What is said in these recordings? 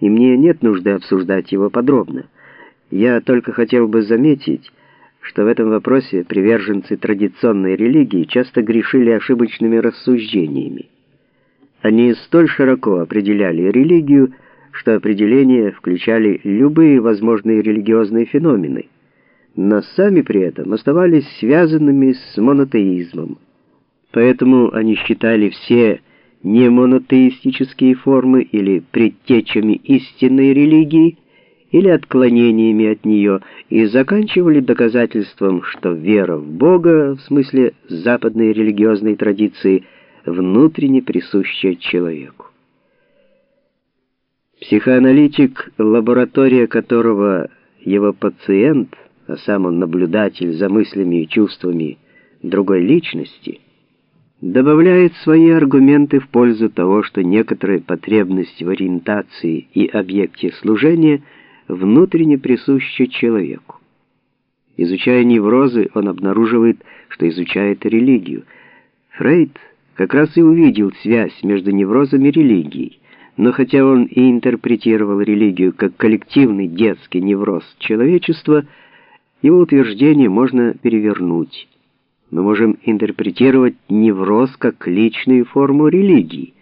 и мне нет нужды обсуждать его подробно. Я только хотел бы заметить, что в этом вопросе приверженцы традиционной религии часто грешили ошибочными рассуждениями. Они столь широко определяли религию, что определения включали любые возможные религиозные феномены, но сами при этом оставались связанными с монотеизмом. Поэтому они считали все немонотеистические формы или предтечами истинной религии, или отклонениями от нее, и заканчивали доказательством, что вера в Бога, в смысле западной религиозной традиции, внутренне присуща человеку. Психоаналитик, лаборатория которого его пациент, а сам он наблюдатель за мыслями и чувствами другой личности – добавляет свои аргументы в пользу того, что некоторая потребность в ориентации и объекте служения внутренне присуща человеку. Изучая неврозы, он обнаруживает, что изучает религию. Фрейд как раз и увидел связь между неврозами и религией, но хотя он и интерпретировал религию как коллективный детский невроз человечества, его утверждение можно перевернуть мы можем интерпретировать невроз как личную форму религии,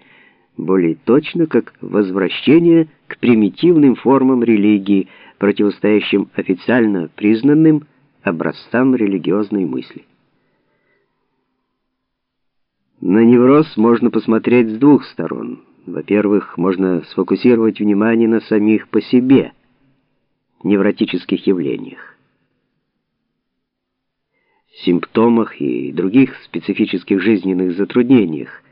более точно как возвращение к примитивным формам религии, противостоящим официально признанным образцам религиозной мысли. На невроз можно посмотреть с двух сторон. Во-первых, можно сфокусировать внимание на самих по себе невротических явлениях симптомах и других специфических жизненных затруднениях,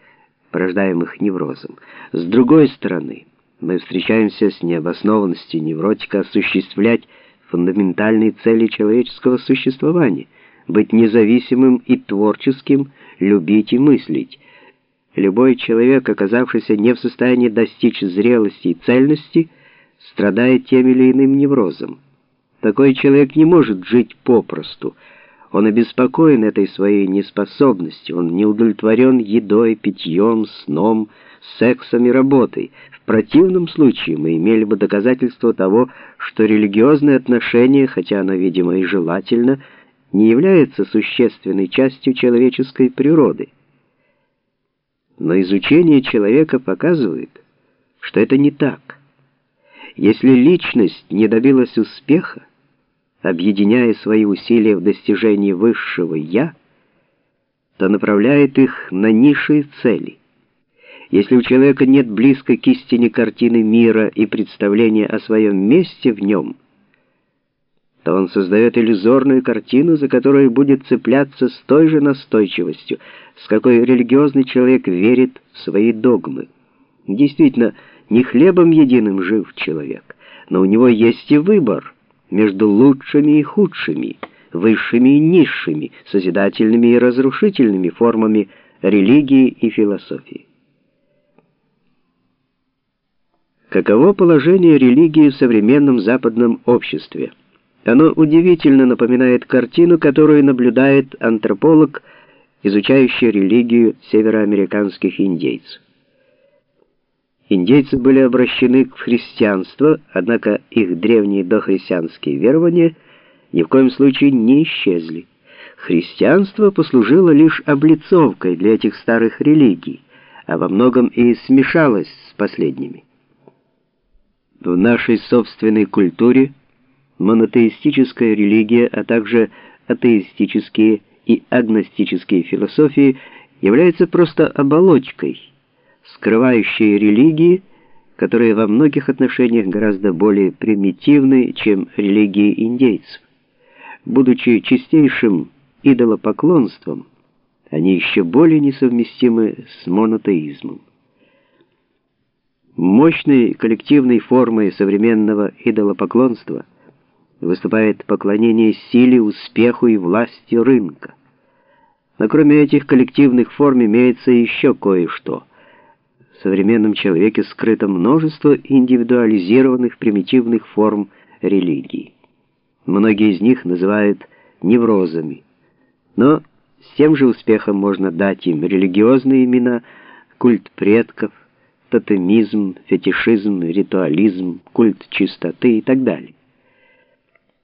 порождаемых неврозом. С другой стороны, мы встречаемся с необоснованностью невротика осуществлять фундаментальные цели человеческого существования, быть независимым и творческим, любить и мыслить. Любой человек, оказавшийся не в состоянии достичь зрелости и цельности, страдает тем или иным неврозом. Такой человек не может жить попросту, он обеспокоен этой своей неспособностью, он не удовлетворен едой, питьем, сном, сексом и работой. В противном случае мы имели бы доказательство того, что религиозное отношение, хотя оно, видимо, и желательно, не является существенной частью человеческой природы. Но изучение человека показывает, что это не так. Если личность не добилась успеха, объединяя свои усилия в достижении высшего «я», то направляет их на низшие цели. Если у человека нет близкой к истине картины мира и представления о своем месте в нем, то он создает иллюзорную картину, за которую будет цепляться с той же настойчивостью, с какой религиозный человек верит в свои догмы. Действительно, не хлебом единым жив человек, но у него есть и выбор — между лучшими и худшими, высшими и низшими, созидательными и разрушительными формами религии и философии. Каково положение религии в современном западном обществе? Оно удивительно напоминает картину, которую наблюдает антрополог, изучающий религию североамериканских индейцев. Индейцы были обращены к христианству, однако их древние дохристианские верования ни в коем случае не исчезли. Христианство послужило лишь облицовкой для этих старых религий, а во многом и смешалось с последними. В нашей собственной культуре монотеистическая религия, а также атеистические и агностические философии являются просто оболочкой – скрывающие религии, которые во многих отношениях гораздо более примитивны, чем религии индейцев. Будучи чистейшим идолопоклонством, они еще более несовместимы с монотеизмом. Мощной коллективной формой современного идолопоклонства выступает поклонение силе, успеху и власти рынка. Но кроме этих коллективных форм имеется еще кое-что – в современном человеке скрыто множество индивидуализированных примитивных форм религии. Многие из них называют неврозами. Но с тем же успехом можно дать им религиозные имена, культ предков, тотемизм, фетишизм, ритуализм, культ чистоты и так далее.